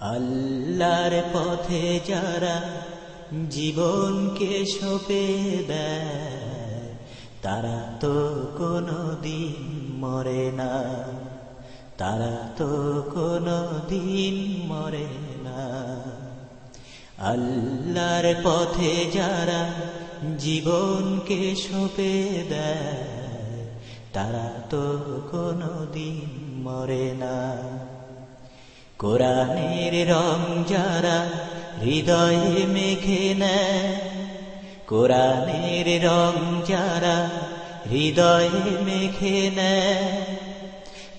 আল্লাহর পথে যারা জীবনকে সপে দেয়, তারা তো কোনো দিন মরে না। তারা তো কোনো দিন মরে না। আল্লাহর পথে যারা জীবনকে সপে দেয়, তারা তো কোনো দিন মরে না। কোরআনের রং যারা হৃদয়ে মেখে নেয়, কোরআনের রং যারা হৃদয়ে মেখে নেয়,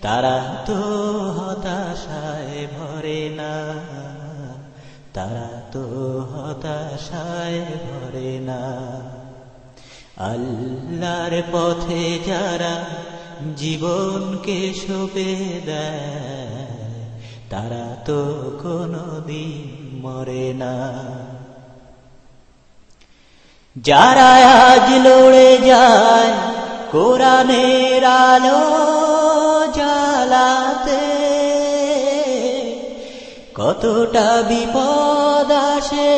তারা তো হতাশায় ভরে না, তারা তো হতাশায় ভরে না। আল্লাহর পথে যারা জীবনকে সপে দেয় তারা তো কোনো দিন মরে না। যারা আজ লড়ে যায় কোরআনের আলো জ্বালাতে, কতটা বিপদ আসে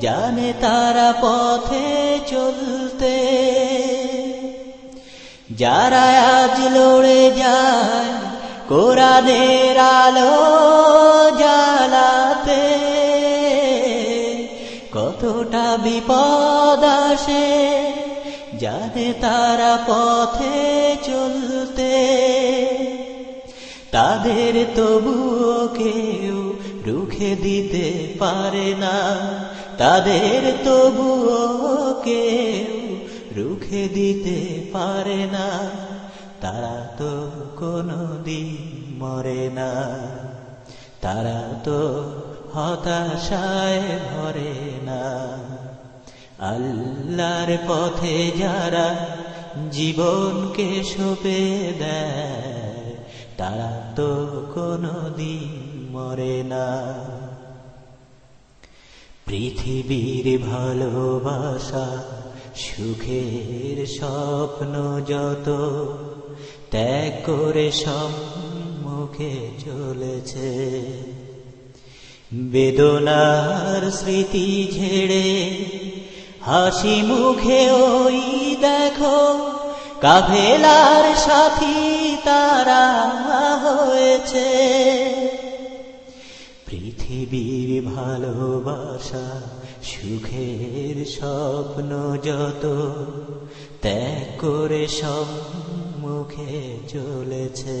জানে তারা পথে চলতে। যারা আজ লড়ে যায় কোরআনের আলো জ্বালাতে কতটা বিপদ আসে জানে তারা পথে চলতে, তাদের তবুও কেউ রুখে দিতে পারে না, তাদের তবুও কেউ রুখে দিতে পারে না, তারা তো কোনো দিন মরে না। তারা তো হতাশায় ভরে না। আল্লাহর পথে যারা জীবনকে সপে দেয়, তারা তো কোনো দিন মরে না। পৃথিবীর ভালোবাসা সুখের স্বপ্ন যত ত্যাগ করে সম্মুখে চলেছে। বেদনার স্মৃতি ঝেড়ে হাসি মুখে ওই দেখো, কাভেলার সাথী তারা হয়েছে। পৃথিবীর ভালোবাসা, সুখের স্বপ্ন যত ত্যাগ করে সম্মুখে চলেছে।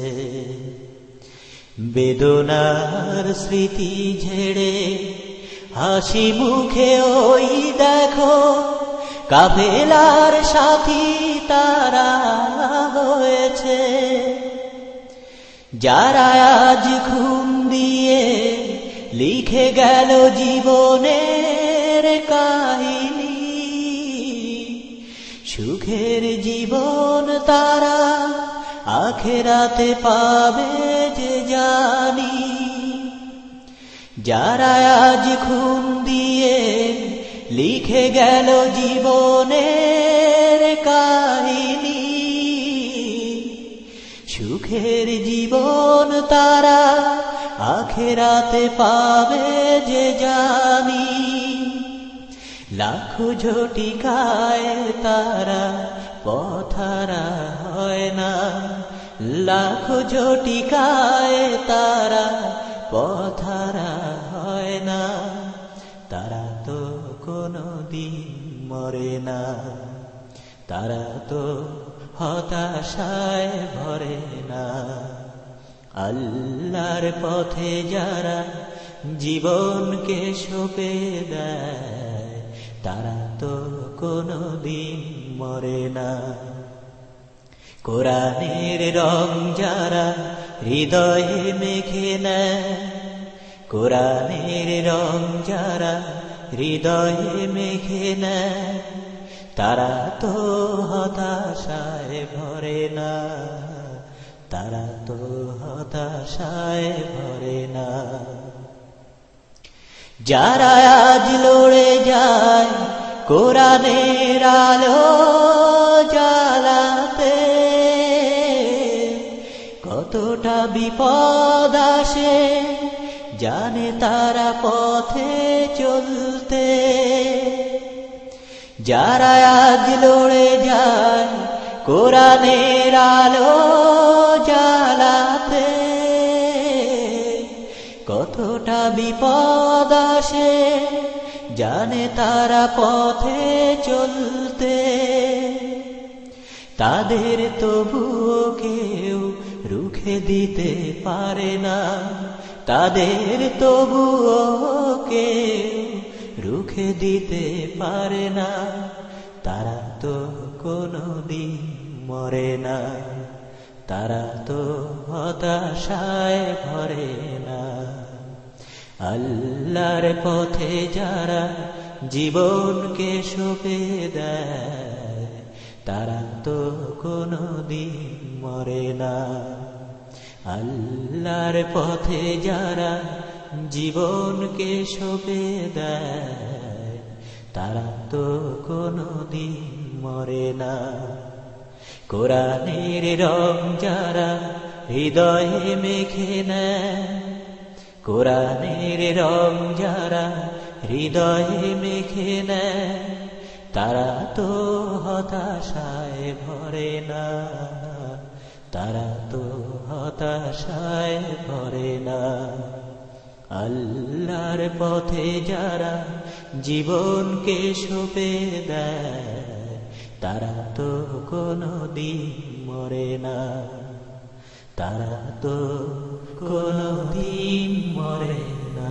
বেদনার স্মৃতি ঝেড়ে হাসি মুখে ওই দেখো, কাফেলার সাথী তারা হয়েছে। যারা আজ ঘুম দিয়ে লিখে গেল জীবনের কাহিনী। সুখের জীবন তারা আখেরাতে পাবে যে জানি। যারা আজ খুন দিয়ে লিখে গেল জীবনের কাহিনী। সুখের জীবন তারা আখেরাতে পাবে যে জানি। লাখো ঝটিকায় তারা পথারা হয় না। লাখো ঝটিকায় তারা পথারা হয় না। তারা তো কোনো দিন মরে না। তারা তো হতাশায় ভরে না। আল্লাহর পথে যারা জীবনকে সপে দেয়, তারা তো কোনো দিন মরে না। কোরআনের রং যারা হৃদয়ে মেখে নেয়, কোরআনের রং যারা হৃদয়ে মেখে নেয়, তারা তো হতাশায় ভরে না। তারা তো হতাশায় ভরে না। যারা আজ লড়ে যায়, কোরআনের আলো জ্বালাতে, কতটা বিপদ আসে জানে তারা পথে চলতে। যারা আজ লড়ে যায়, কোরআনের আলো জ্বালাতে। কতটা বিপদ আসে জানে তারা পথে চলতে। তাদের তবুও কেউ রুখে দিতে পারে না। তাদের তবুও কেউ রুখে দিতে পারে না। তারা তো কোনো দিন মরে না। তারা তো হতাশায় ভরে না। আল্লাহর পথে যারা জীবনকে সঁপে দেয়, তারা তো কোনো দিন মরে না। আল্লাহর পথে যারা জীবনকে সঁপে দেয়, তারা তো কোনো দিন মরে না। কোরআনের রং যারা হৃদয়ে মেখে নেয়, কোরআনের রং যারা হৃদয়ে মেখে নেয়, তারা তো হতাশায় ভরে না, তারা তো হতাশায় ভরে না। আল্লাহর পথে যারা জীবনকে সঁপে দেয় তারা তো কোনো দিন মরে না। তারা তো কোনো দিন মরে না।